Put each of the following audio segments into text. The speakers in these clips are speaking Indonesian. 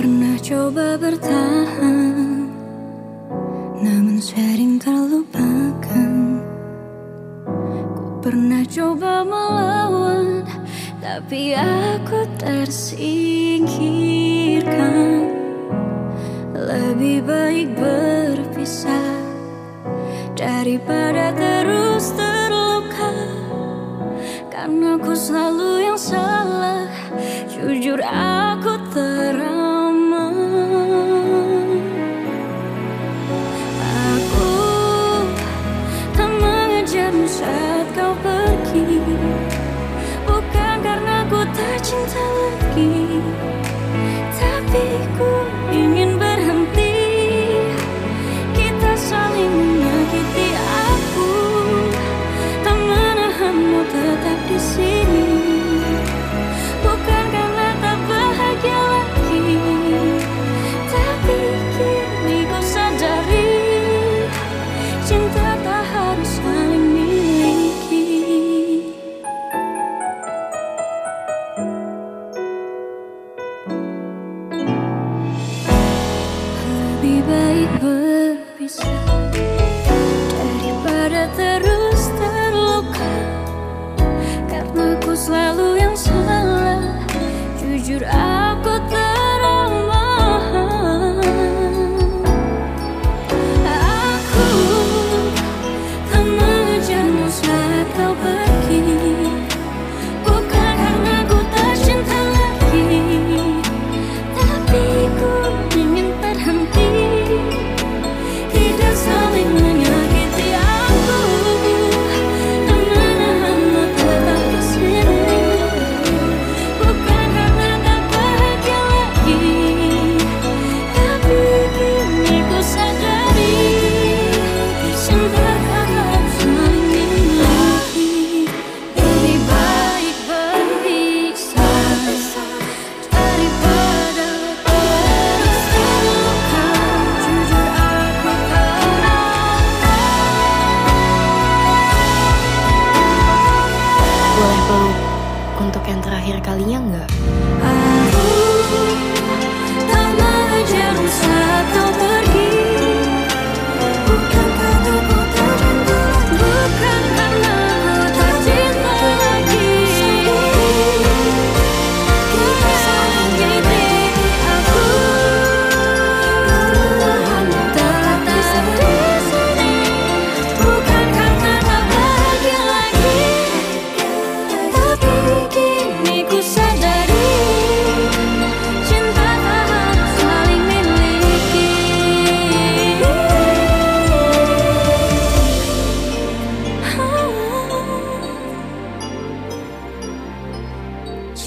pernah coba bertahan Namun sering terlupakan. Ku pernah coba melawan Tapi aku tersingkirkan. Lebih baik berpisah Daripada terus terluka. Karena ku selalu yang salah Jujur aku terang. selalu yang salah. Jujur aku peluk untuk yang terakhir kalinya enggak? Aku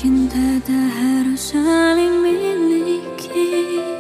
Cinta tak harus saling miliki.